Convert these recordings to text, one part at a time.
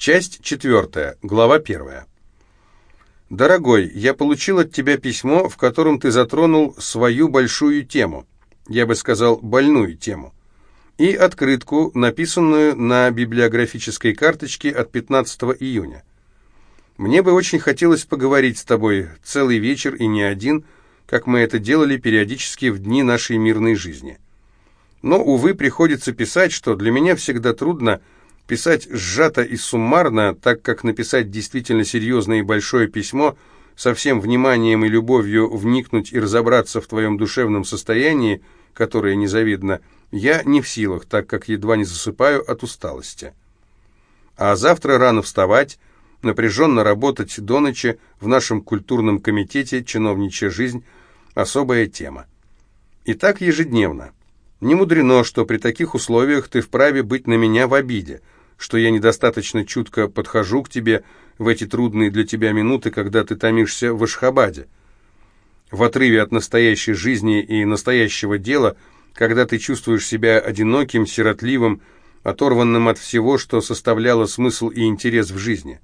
Часть четвертая, глава первая. «Дорогой, я получил от тебя письмо, в котором ты затронул свою большую тему, я бы сказал, больную тему, и открытку, написанную на библиографической карточке от 15 июня. Мне бы очень хотелось поговорить с тобой целый вечер и не один, как мы это делали периодически в дни нашей мирной жизни. Но, увы, приходится писать, что для меня всегда трудно писать сжато и суммарно, так как написать действительно серьезное и большое письмо со всем вниманием и любовью вникнуть и разобраться в твоем душевном состоянии, которое незавидно, я не в силах, так как едва не засыпаю от усталости. А завтра рано вставать, напряженно работать до ночи в нашем культурном комитете «Чиновничья жизнь» – особая тема. И так ежедневно. Не мудрено, что при таких условиях ты вправе быть на меня в обиде, что я недостаточно чутко подхожу к тебе в эти трудные для тебя минуты, когда ты томишься в Ашхабаде. В отрыве от настоящей жизни и настоящего дела, когда ты чувствуешь себя одиноким, сиротливым, оторванным от всего, что составляло смысл и интерес в жизни.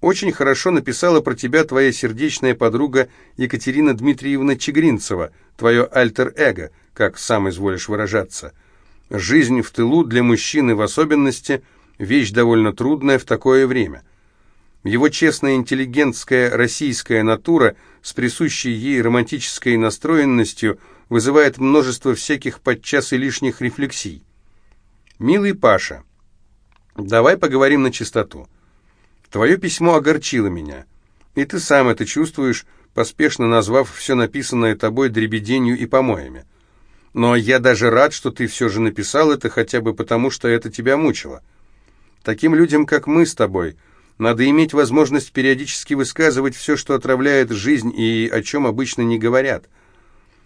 Очень хорошо написала про тебя твоя сердечная подруга Екатерина Дмитриевна Чегринцева, твое альтер-эго, как сам изволишь выражаться. Жизнь в тылу для мужчины в особенности – вещь довольно трудная в такое время. Его честная интеллигентская российская натура с присущей ей романтической настроенностью вызывает множество всяких подчас и лишних рефлексий. «Милый Паша, давай поговорим на чистоту». Твое письмо огорчило меня, и ты сам это чувствуешь, поспешно назвав все написанное тобой дребеденью и помоями. Но я даже рад, что ты все же написал это, хотя бы потому, что это тебя мучило. Таким людям, как мы с тобой, надо иметь возможность периодически высказывать все, что отравляет жизнь и о чем обычно не говорят.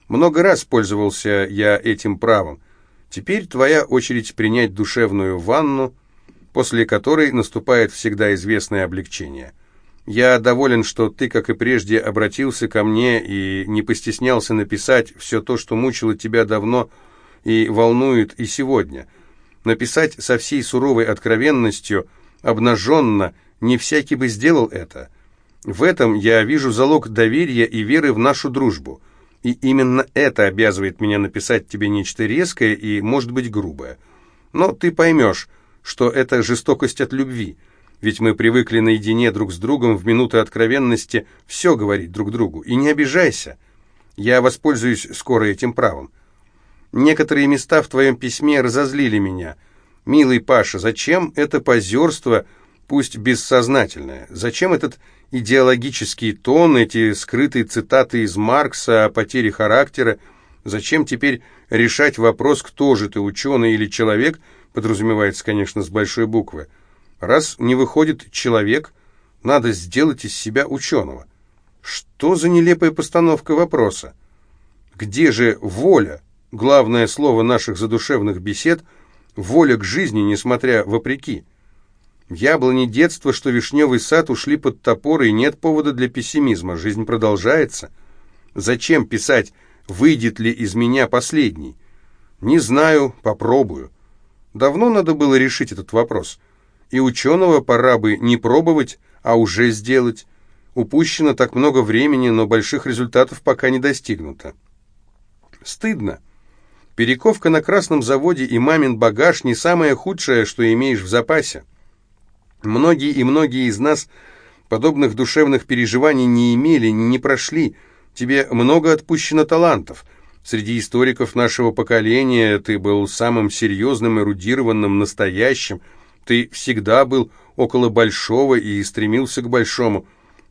Много раз пользовался я этим правом. Теперь твоя очередь принять душевную ванну, после которой наступает всегда известное облегчение. Я доволен, что ты, как и прежде, обратился ко мне и не постеснялся написать все то, что мучило тебя давно и волнует и сегодня. Написать со всей суровой откровенностью, обнаженно, не всякий бы сделал это. В этом я вижу залог доверия и веры в нашу дружбу. И именно это обязывает меня написать тебе нечто резкое и, может быть, грубое. Но ты поймешь, что это жестокость от любви, ведь мы привыкли наедине друг с другом в минуты откровенности все говорить друг другу. И не обижайся, я воспользуюсь скоро этим правом. Некоторые места в твоем письме разозлили меня. Милый Паша, зачем это позерство, пусть бессознательное? Зачем этот идеологический тон, эти скрытые цитаты из Маркса о потере характера? Зачем теперь решать вопрос, кто же ты, ученый или человек – подразумевается, конечно, с большой буквы. Раз не выходит человек, надо сделать из себя ученого. Что за нелепая постановка вопроса? Где же воля, главное слово наших задушевных бесед, воля к жизни, несмотря вопреки? Яблони детства, что вишневый сад, ушли под топор, и нет повода для пессимизма. Жизнь продолжается. Зачем писать «выйдет ли из меня последний»? Не знаю, попробую. Давно надо было решить этот вопрос. И ученого пора бы не пробовать, а уже сделать. Упущено так много времени, но больших результатов пока не достигнуто. Стыдно. Перековка на красном заводе и мамин багаж не самое худшее, что имеешь в запасе. Многие и многие из нас подобных душевных переживаний не имели, не прошли. Тебе много отпущено талантов – Среди историков нашего поколения ты был самым серьезным, эрудированным, настоящим. Ты всегда был около большого и стремился к большому.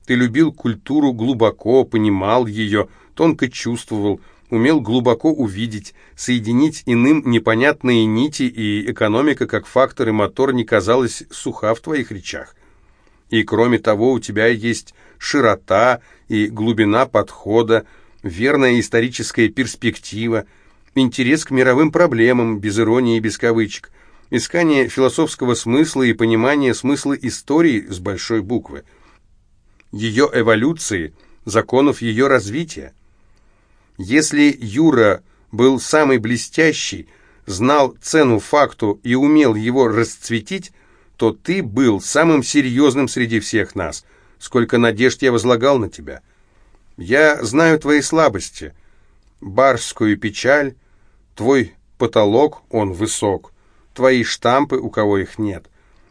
Ты любил культуру глубоко, понимал ее, тонко чувствовал, умел глубоко увидеть, соединить иным непонятные нити, и экономика как фактор и мотор не казалась суха в твоих речах. И кроме того, у тебя есть широта и глубина подхода, верная историческая перспектива, интерес к мировым проблемам, без иронии и без кавычек, искание философского смысла и понимание смысла истории с большой буквы, ее эволюции, законов ее развития. Если Юра был самый блестящий, знал цену факту и умел его расцветить, то ты был самым серьезным среди всех нас. Сколько надежд я возлагал на тебя. Я знаю твои слабости, барскую печаль, твой потолок, он высок, твои штампы, у кого их нет.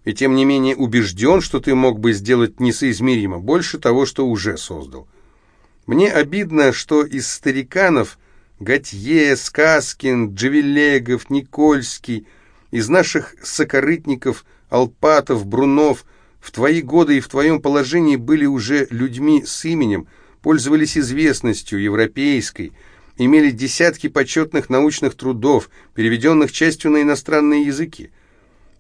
И тем не менее убежден, что ты мог бы сделать несоизмеримо больше того, что уже создал. Мне обидно, что из стариканов Готье, Сказкин, Джавелегов, Никольский, из наших сокорытников, Алпатов, Брунов, в твои годы и в твоем положении были уже людьми с именем, пользовались известностью европейской, имели десятки почетных научных трудов, переведенных частью на иностранные языки.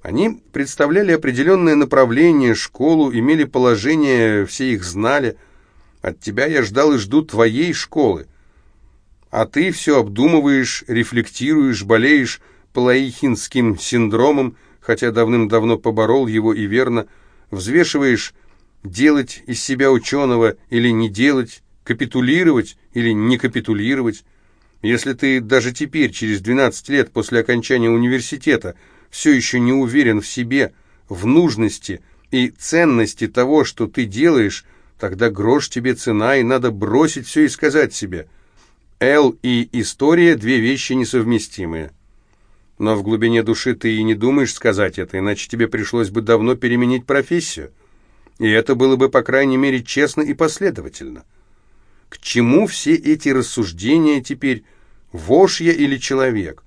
Они представляли определенное направление, школу, имели положение, все их знали. От тебя я ждал и жду твоей школы. А ты все обдумываешь, рефлектируешь, болеешь палаихинским синдромом, хотя давным-давно поборол его и верно, взвешиваешь делать из себя ученого или не делать, капитулировать или не капитулировать. Если ты даже теперь, через 12 лет после окончания университета, все еще не уверен в себе, в нужности и ценности того, что ты делаешь, тогда грош тебе цена, и надо бросить все и сказать себе. Эл и история – две вещи несовместимые. Но в глубине души ты и не думаешь сказать это, иначе тебе пришлось бы давно переменить профессию. И это было бы, по крайней мере, честно и последовательно. К чему все эти рассуждения теперь? Вошь я или человек?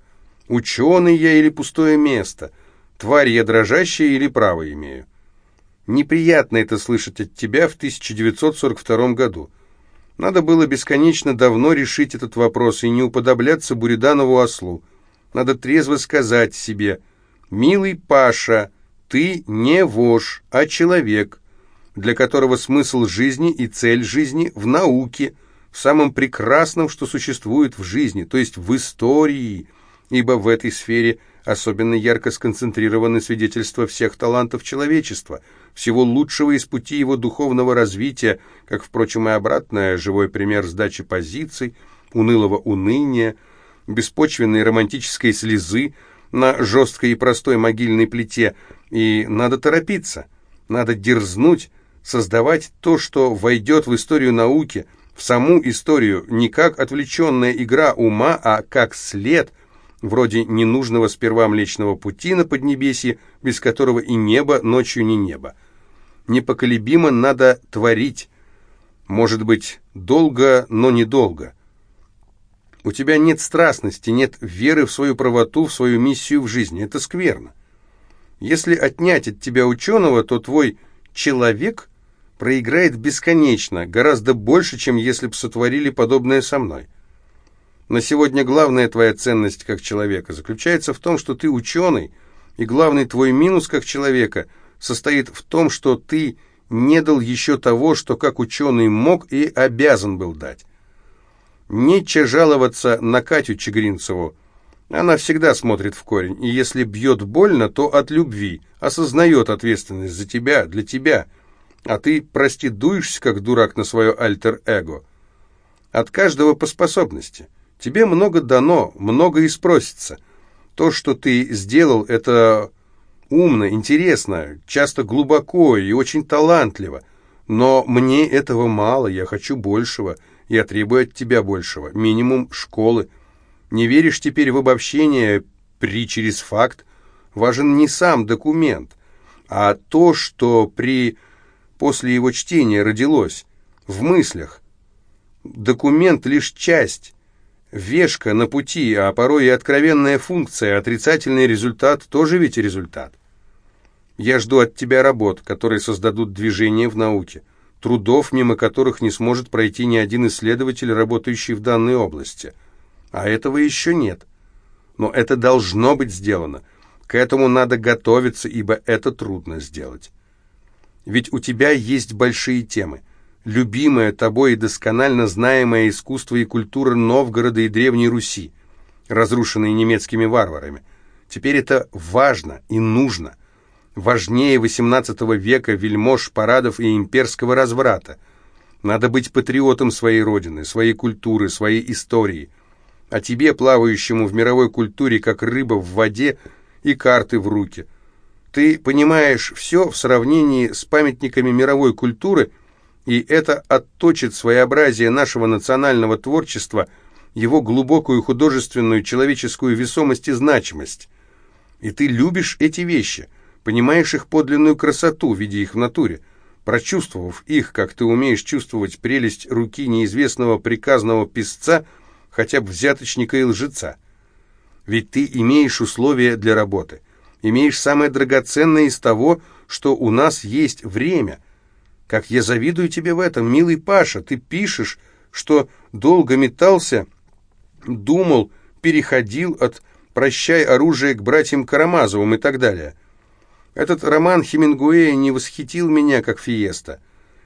Ученый я или пустое место? Тварь я дрожащая или право имею? Неприятно это слышать от тебя в 1942 году. Надо было бесконечно давно решить этот вопрос и не уподобляться Буриданову ослу. Надо трезво сказать себе, «Милый Паша, ты не вошь, а человек, для которого смысл жизни и цель жизни в науке, в самом прекрасном, что существует в жизни, то есть в истории, ибо в этой сфере особенно ярко сконцентрированы свидетельства всех талантов человечества, всего лучшего из пути его духовного развития, как, впрочем, и обратное, живой пример сдачи позиций, унылого уныния, беспочвенной романтической слезы на жесткой и простой могильной плите, и надо торопиться, надо дерзнуть, создавать то, что войдет в историю науки, в саму историю, не как отвлеченная игра ума, а как след, вроде ненужного сперва Млечного Пути на Поднебесье, без которого и небо ночью не небо. Непоколебимо надо творить, может быть, долго, но недолго. У тебя нет страстности, нет веры в свою правоту, в свою миссию в жизни. Это скверно. Если отнять от тебя ученого, то твой человек проиграет бесконечно, гораздо больше, чем если бы сотворили подобное со мной. На сегодня главная твоя ценность как человека заключается в том, что ты ученый, и главный твой минус как человека состоит в том, что ты не дал еще того, что как ученый мог и обязан был дать. Нече жаловаться на Катю Чегринцеву. Она всегда смотрит в корень, и если бьет больно, то от любви, осознает ответственность за тебя, для тебя – а ты, прости, дуешься, как дурак, на свое альтер-эго. От каждого по способности. Тебе много дано, много и спросится. То, что ты сделал, это умно, интересно, часто глубоко и очень талантливо. Но мне этого мало, я хочу большего. Я требую от тебя большего. Минимум школы. Не веришь теперь в обобщение при через факт? Важен не сам документ, а то, что при после его чтения родилось, в мыслях. Документ лишь часть, вешка на пути, а порой и откровенная функция, отрицательный результат тоже ведь результат. Я жду от тебя работ, которые создадут движение в науке, трудов, мимо которых не сможет пройти ни один исследователь, работающий в данной области. А этого еще нет. Но это должно быть сделано. К этому надо готовиться, ибо это трудно сделать. Ведь у тебя есть большие темы. Любимое тобой и досконально знаемое искусство и культура Новгорода и Древней Руси, разрушенные немецкими варварами. Теперь это важно и нужно. Важнее XVIII века вельмож, парадов и имперского разврата. Надо быть патриотом своей родины, своей культуры, своей истории. А тебе, плавающему в мировой культуре, как рыба в воде, и карты в руки – Ты понимаешь все в сравнении с памятниками мировой культуры, и это отточит своеобразие нашего национального творчества, его глубокую художественную человеческую весомость и значимость. И ты любишь эти вещи, понимаешь их подлинную красоту, видя их в натуре. Прочувствовав их, как ты умеешь чувствовать прелесть руки неизвестного приказного писца, хотя бы взяточника и лжеца. Ведь ты имеешь условия для работы – имеешь самое драгоценное из того, что у нас есть время. Как я завидую тебе в этом, милый Паша, ты пишешь, что долго метался, думал, переходил от «Прощай оружие» к братьям Карамазовым и так далее. Этот роман Хемингуэя не восхитил меня, как Фиеста.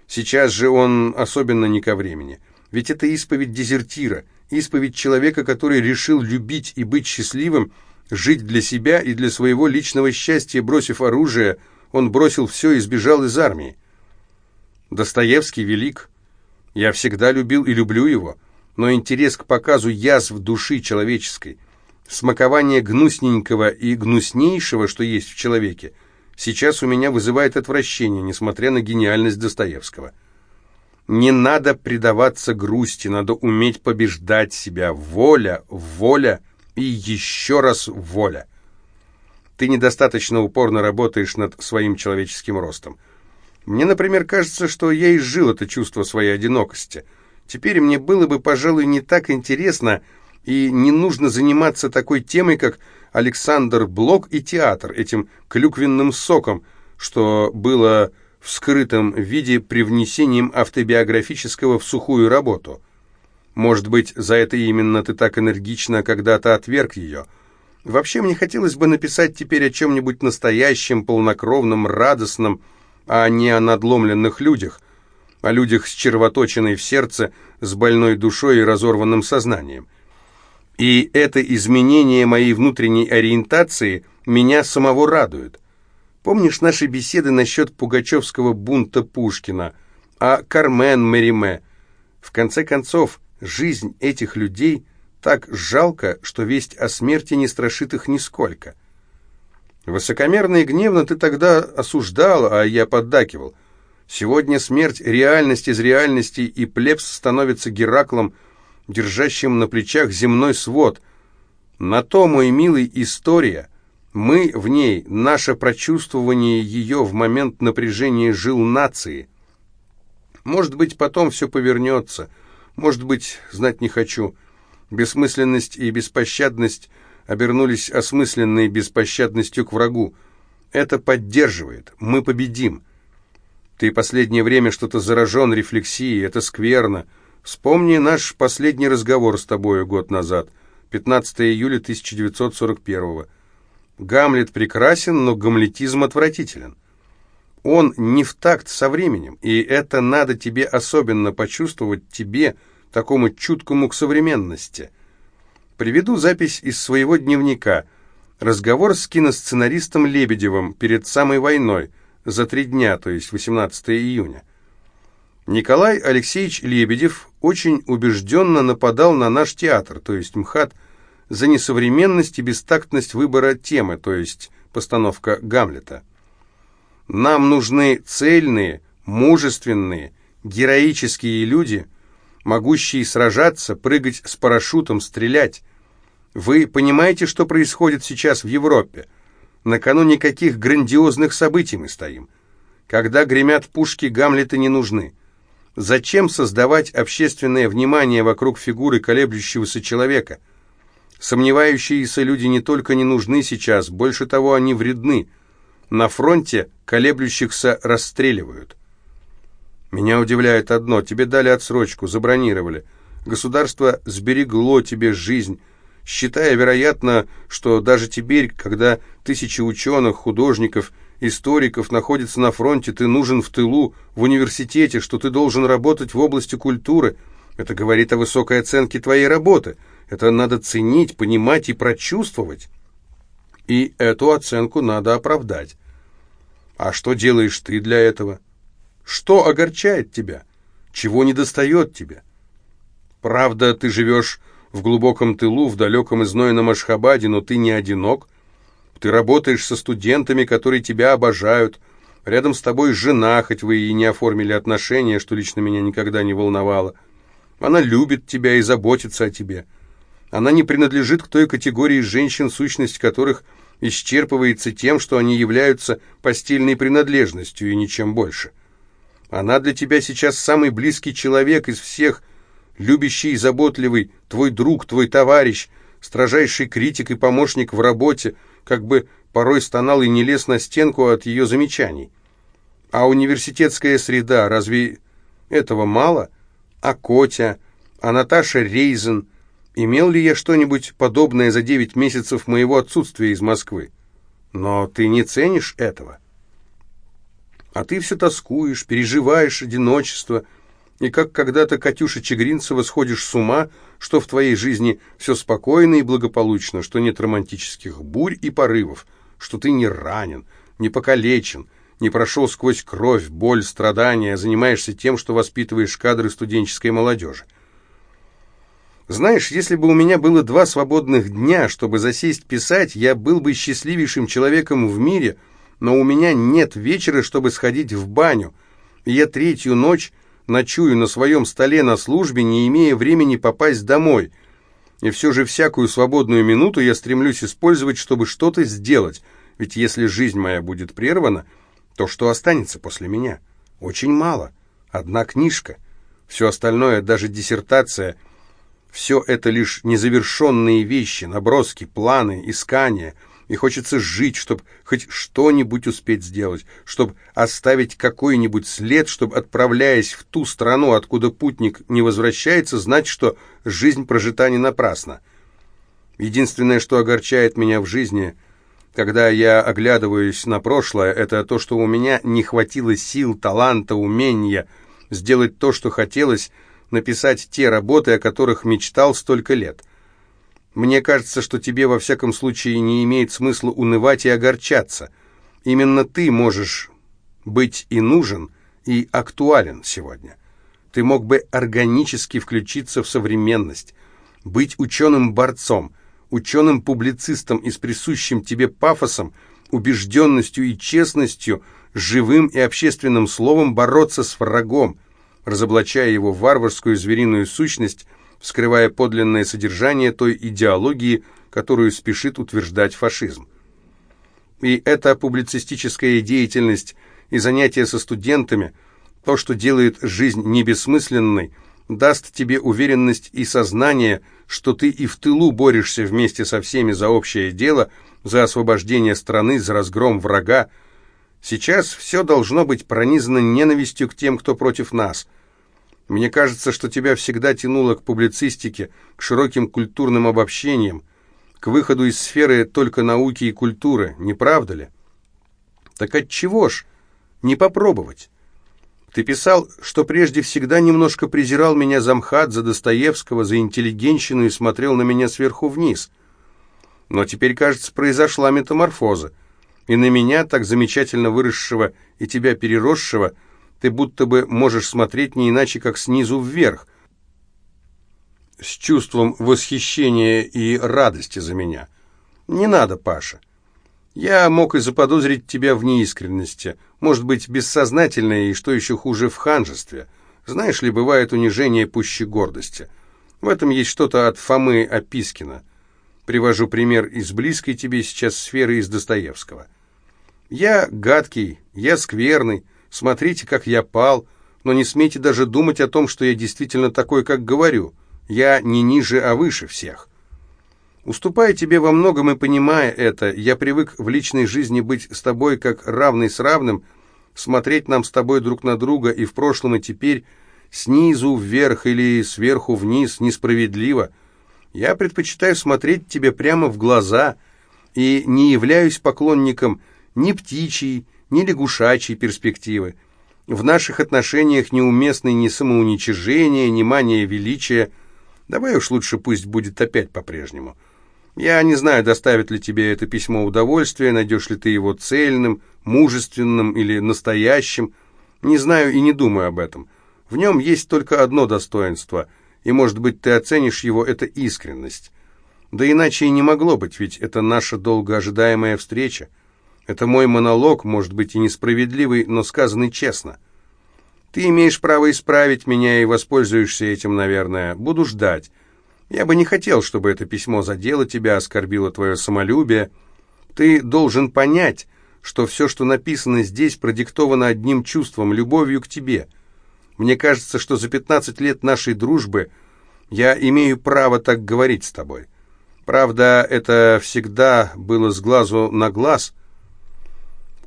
Сейчас же он особенно не ко времени. Ведь это исповедь дезертира, исповедь человека, который решил любить и быть счастливым, Жить для себя и для своего личного счастья, бросив оружие, он бросил все и сбежал из армии. Достоевский велик. Я всегда любил и люблю его, но интерес к показу язв души человеческой, смакование гнусненького и гнуснейшего, что есть в человеке, сейчас у меня вызывает отвращение, несмотря на гениальность Достоевского. Не надо предаваться грусти, надо уметь побеждать себя. Воля, воля — и еще раз воля. Ты недостаточно упорно работаешь над своим человеческим ростом. Мне, например, кажется, что я изжил это чувство своей одинокости. Теперь мне было бы, пожалуй, не так интересно и не нужно заниматься такой темой, как Александр Блок и театр, этим клюквенным соком, что было в скрытом виде привнесением автобиографического в сухую работу. Может быть, за это именно ты так энергично когда-то отверг ее. Вообще, мне хотелось бы написать теперь о чем-нибудь настоящем, полнокровном, радостном, а не о надломленных людях, о людях с червоточиной в сердце, с больной душой и разорванным сознанием. И это изменение моей внутренней ориентации меня самого радует. Помнишь наши беседы насчет пугачевского бунта Пушкина, а Кармен Мериме? В конце концов, Жизнь этих людей так жалко, что весть о смерти не страшит их нисколько. Высокомерно и гневно ты тогда осуждал, а я поддакивал. Сегодня смерть — реальность из реальности, и плебс становится Гераклом, держащим на плечах земной свод. На то, мой милый, история. Мы в ней, наше прочувствование ее в момент напряжения жил нации. Может быть, потом все повернется — может быть, знать не хочу. Бессмысленность и беспощадность обернулись осмысленной беспощадностью к врагу. Это поддерживает. Мы победим. Ты последнее время что-то заражен рефлексией. Это скверно. Вспомни наш последний разговор с тобою год назад, 15 июля 1941 Гамлет прекрасен, но гамлетизм отвратителен. Он не в такт со временем, и это надо тебе особенно почувствовать тебе, такому чуткому к современности. Приведу запись из своего дневника. Разговор с киносценаристом Лебедевым перед самой войной, за три дня, то есть 18 июня. Николай Алексеевич Лебедев очень убежденно нападал на наш театр, то есть МХАТ, за несовременность и бестактность выбора темы, то есть постановка Гамлета. Нам нужны цельные, мужественные, героические люди, могущие сражаться, прыгать с парашютом, стрелять. Вы понимаете, что происходит сейчас в Европе? Накануне каких грандиозных событий мы стоим? Когда гремят пушки, Гамлеты не нужны. Зачем создавать общественное внимание вокруг фигуры колеблющегося человека? Сомневающиеся люди не только не нужны сейчас, больше того, они вредны – на фронте колеблющихся расстреливают. Меня удивляет одно. Тебе дали отсрочку, забронировали. Государство сберегло тебе жизнь, считая, вероятно, что даже теперь, когда тысячи ученых, художников, историков находятся на фронте, ты нужен в тылу, в университете, что ты должен работать в области культуры. Это говорит о высокой оценке твоей работы. Это надо ценить, понимать и прочувствовать и эту оценку надо оправдать. А что делаешь ты для этого? Что огорчает тебя? Чего не достает тебе? Правда, ты живешь в глубоком тылу, в далеком и знойном Ашхабаде, но ты не одинок. Ты работаешь со студентами, которые тебя обожают. Рядом с тобой жена, хоть вы и не оформили отношения, что лично меня никогда не волновало. Она любит тебя и заботится о тебе. Она не принадлежит к той категории женщин, сущность которых исчерпывается тем, что они являются постельной принадлежностью и ничем больше. Она для тебя сейчас самый близкий человек из всех, любящий и заботливый, твой друг, твой товарищ, строжайший критик и помощник в работе, как бы порой стонал и не лез на стенку от ее замечаний. А университетская среда, разве этого мало? А Котя, а Наташа Рейзен, имел ли я что-нибудь подобное за девять месяцев моего отсутствия из Москвы? Но ты не ценишь этого. А ты все тоскуешь, переживаешь одиночество, и как когда-то Катюша Чегринцева сходишь с ума, что в твоей жизни все спокойно и благополучно, что нет романтических бурь и порывов, что ты не ранен, не покалечен, не прошел сквозь кровь, боль, страдания, занимаешься тем, что воспитываешь кадры студенческой молодежи. Знаешь, если бы у меня было два свободных дня, чтобы засесть писать, я был бы счастливейшим человеком в мире, но у меня нет вечера, чтобы сходить в баню, и я третью ночь ночую на своем столе на службе, не имея времени попасть домой. И все же всякую свободную минуту я стремлюсь использовать, чтобы что-то сделать, ведь если жизнь моя будет прервана, то что останется после меня? Очень мало. Одна книжка. Все остальное, даже диссертация, все это лишь незавершенные вещи, наброски, планы, искания — и хочется жить, чтобы хоть что-нибудь успеть сделать, чтобы оставить какой-нибудь след, чтобы, отправляясь в ту страну, откуда путник не возвращается, знать, что жизнь прожита не напрасно. Единственное, что огорчает меня в жизни, когда я оглядываюсь на прошлое, это то, что у меня не хватило сил, таланта, умения сделать то, что хотелось, написать те работы, о которых мечтал столько лет – мне кажется, что тебе во всяком случае не имеет смысла унывать и огорчаться. Именно ты можешь быть и нужен, и актуален сегодня. Ты мог бы органически включиться в современность, быть ученым-борцом, ученым-публицистом и с присущим тебе пафосом, убежденностью и честностью, живым и общественным словом бороться с врагом, разоблачая его варварскую звериную сущность, скрывая подлинное содержание той идеологии, которую спешит утверждать фашизм. И эта публицистическая деятельность и занятия со студентами, то, что делает жизнь небессмысленной, даст тебе уверенность и сознание, что ты и в тылу борешься вместе со всеми за общее дело, за освобождение страны, за разгром врага. Сейчас все должно быть пронизано ненавистью к тем, кто против нас – мне кажется, что тебя всегда тянуло к публицистике, к широким культурным обобщениям, к выходу из сферы только науки и культуры, не правда ли? Так отчего ж не попробовать? Ты писал, что прежде всегда немножко презирал меня за МХАТ, за Достоевского, за интеллигенщину и смотрел на меня сверху вниз. Но теперь, кажется, произошла метаморфоза, и на меня, так замечательно выросшего и тебя переросшего, ты будто бы можешь смотреть не иначе, как снизу вверх, с чувством восхищения и радости за меня. Не надо, Паша. Я мог и заподозрить тебя в неискренности, может быть, бессознательно и, что еще хуже, в ханжестве. Знаешь ли, бывает унижение пуще гордости. В этом есть что-то от Фомы Опискина. Привожу пример из близкой тебе сейчас сферы из Достоевского. Я гадкий, я скверный, Смотрите, как я пал, но не смейте даже думать о том, что я действительно такой, как говорю. Я не ниже, а выше всех. Уступая тебе во многом и понимая это, я привык в личной жизни быть с тобой как равный с равным, смотреть нам с тобой друг на друга и в прошлом, и теперь, снизу вверх или сверху вниз, несправедливо. Я предпочитаю смотреть тебе прямо в глаза и не являюсь поклонником ни птичьей, ни лягушачьей перспективы. В наших отношениях неуместны ни самоуничижение, ни мания величия. Давай уж лучше пусть будет опять по-прежнему. Я не знаю, доставит ли тебе это письмо удовольствие, найдешь ли ты его цельным, мужественным или настоящим. Не знаю и не думаю об этом. В нем есть только одно достоинство, и, может быть, ты оценишь его, это искренность. Да иначе и не могло быть, ведь это наша долго ожидаемая встреча. Это мой монолог, может быть и несправедливый, но сказанный честно. Ты имеешь право исправить меня и воспользуешься этим, наверное. Буду ждать. Я бы не хотел, чтобы это письмо задело тебя, оскорбило твое самолюбие. Ты должен понять, что все, что написано здесь, продиктовано одним чувством, любовью к тебе. Мне кажется, что за 15 лет нашей дружбы я имею право так говорить с тобой. Правда, это всегда было с глазу на глаз,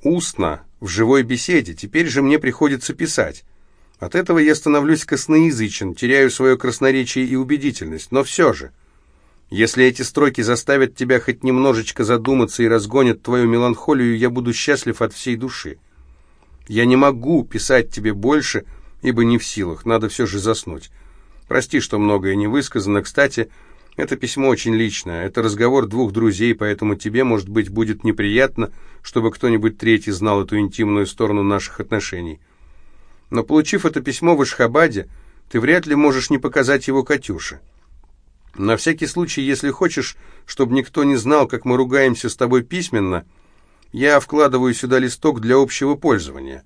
устно, в живой беседе. Теперь же мне приходится писать. От этого я становлюсь косноязычен, теряю свое красноречие и убедительность. Но все же, если эти строки заставят тебя хоть немножечко задуматься и разгонят твою меланхолию, я буду счастлив от всей души. Я не могу писать тебе больше, ибо не в силах, надо все же заснуть. Прости, что многое не высказано. Кстати, это письмо очень личное. Это разговор двух друзей, поэтому тебе, может быть, будет неприятно, чтобы кто-нибудь третий знал эту интимную сторону наших отношений. Но получив это письмо в Ишхабаде, ты вряд ли можешь не показать его Катюше. На всякий случай, если хочешь, чтобы никто не знал, как мы ругаемся с тобой письменно, я вкладываю сюда листок для общего пользования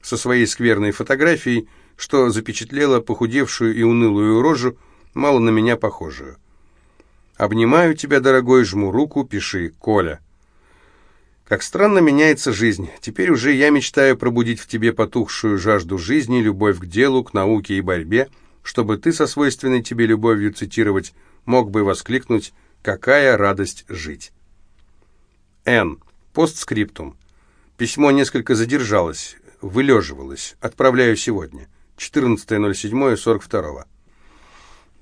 со своей скверной фотографией, что запечатлело похудевшую и унылую рожу, мало на меня похожую. Обнимаю тебя, дорогой, жму руку, пиши, Коля. Как странно меняется жизнь. Теперь уже я мечтаю пробудить в тебе потухшую жажду жизни, любовь к делу, к науке и борьбе, чтобы ты со свойственной тебе любовью цитировать мог бы воскликнуть «Какая радость жить!». Н. Постскриптум. Письмо несколько задержалось, вылеживалось. Отправляю сегодня. 14.07.42.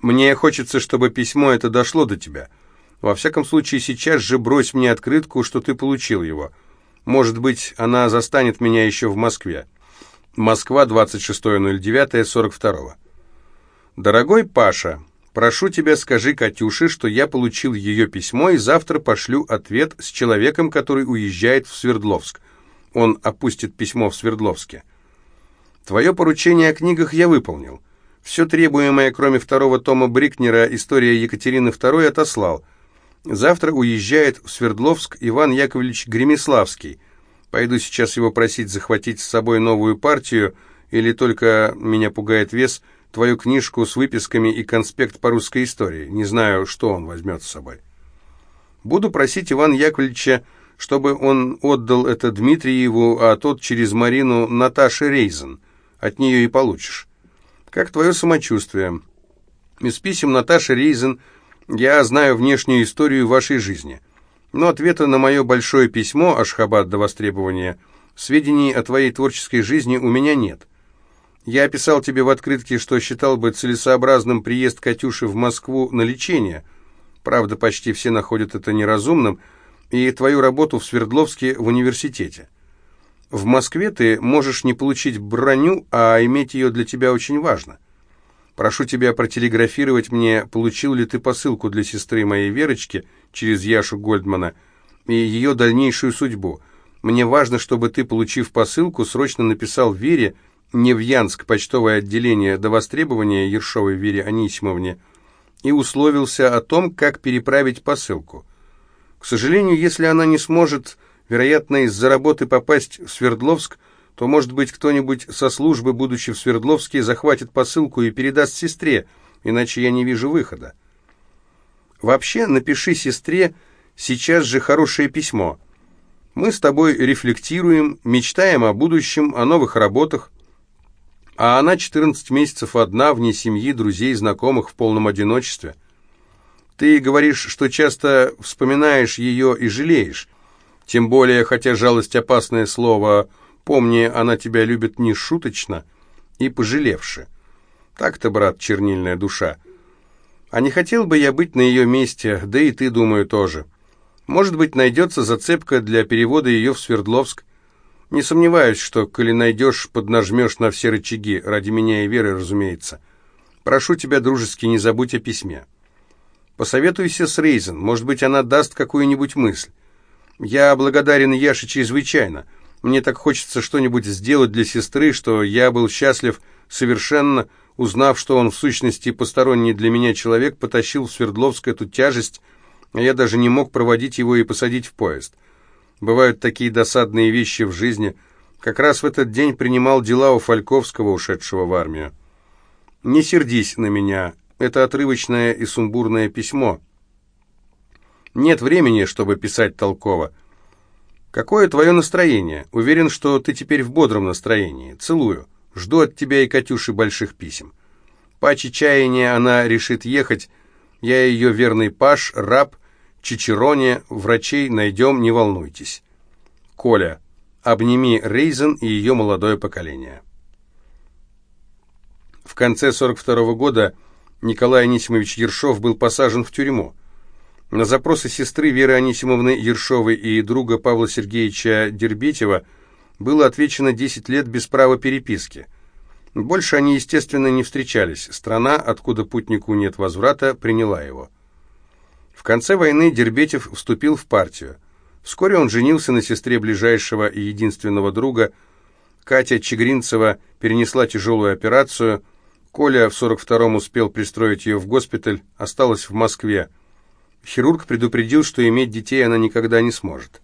Мне хочется, чтобы письмо это дошло до тебя. Во всяком случае, сейчас же брось мне открытку, что ты получил его. Может быть, она застанет меня еще в Москве. Москва, 26.09.42. Дорогой Паша, прошу тебя, скажи Катюше, что я получил ее письмо и завтра пошлю ответ с человеком, который уезжает в Свердловск. Он опустит письмо в Свердловске. Твое поручение о книгах я выполнил. Все требуемое, кроме второго тома Брикнера «История Екатерины II» отослал. Завтра уезжает в Свердловск Иван Яковлевич Гремиславский. Пойду сейчас его просить захватить с собой новую партию, или только меня пугает вес, твою книжку с выписками и конспект по русской истории. Не знаю, что он возьмет с собой. Буду просить Ивана Яковлевича, чтобы он отдал это Дмитриеву, а тот через Марину Наташе Рейзен. От нее и получишь. Как твое самочувствие? Из писем Наташи Рейзен я знаю внешнюю историю вашей жизни. Но ответа на мое большое письмо, Ашхабад до востребования, сведений о твоей творческой жизни у меня нет. Я описал тебе в открытке, что считал бы целесообразным приезд Катюши в Москву на лечение. Правда, почти все находят это неразумным, и твою работу в Свердловске в университете. В Москве ты можешь не получить броню, а иметь ее для тебя очень важно. Прошу тебя протелеграфировать мне, получил ли ты посылку для сестры моей Верочки через Яшу Гольдмана и ее дальнейшую судьбу. Мне важно, чтобы ты, получив посылку, срочно написал Вере, не в Янск, почтовое отделение, до востребования Ершовой Вере Анисимовне, и условился о том, как переправить посылку. К сожалению, если она не сможет вероятно, из-за работы попасть в Свердловск, то, может быть, кто-нибудь со службы, будучи в Свердловске, захватит посылку и передаст сестре, иначе я не вижу выхода. Вообще, напиши сестре сейчас же хорошее письмо. Мы с тобой рефлектируем, мечтаем о будущем, о новых работах, а она 14 месяцев одна, вне семьи, друзей, знакомых, в полном одиночестве. Ты говоришь, что часто вспоминаешь ее и жалеешь, тем более, хотя жалость опасное слово, помни, она тебя любит не шуточно и пожалевши. Так-то, брат, чернильная душа. А не хотел бы я быть на ее месте, да и ты, думаю, тоже. Может быть, найдется зацепка для перевода ее в Свердловск. Не сомневаюсь, что, коли найдешь, поднажмешь на все рычаги, ради меня и Веры, разумеется. Прошу тебя, дружески, не забудь о письме. Посоветуйся с Рейзен, может быть, она даст какую-нибудь мысль. Я благодарен Яше чрезвычайно. Мне так хочется что-нибудь сделать для сестры, что я был счастлив совершенно, узнав, что он в сущности посторонний для меня человек, потащил в Свердловск эту тяжесть, а я даже не мог проводить его и посадить в поезд. Бывают такие досадные вещи в жизни. Как раз в этот день принимал дела у Фальковского, ушедшего в армию. Не сердись на меня, это отрывочное и сумбурное письмо. Нет времени, чтобы писать толково. Какое твое настроение? Уверен, что ты теперь в бодром настроении. Целую. Жду от тебя и Катюши больших писем. Паче чаяния она решит ехать. Я ее верный паш, раб, Чичероне, врачей найдем, не волнуйтесь. Коля, обними Рейзен и ее молодое поколение. В конце 42 -го года Николай Анисимович Ершов был посажен в тюрьму. На запросы сестры Веры Анисимовны Ершовой и друга Павла Сергеевича Дербетева было отвечено 10 лет без права переписки. Больше они, естественно, не встречались. Страна, откуда путнику нет возврата, приняла его. В конце войны Дербетев вступил в партию. Вскоре он женился на сестре ближайшего и единственного друга. Катя Чегринцева перенесла тяжелую операцию. Коля в 42-м успел пристроить ее в госпиталь, осталась в Москве. Хирург предупредил, что иметь детей она никогда не сможет.